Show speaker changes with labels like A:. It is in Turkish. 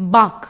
A: Bak.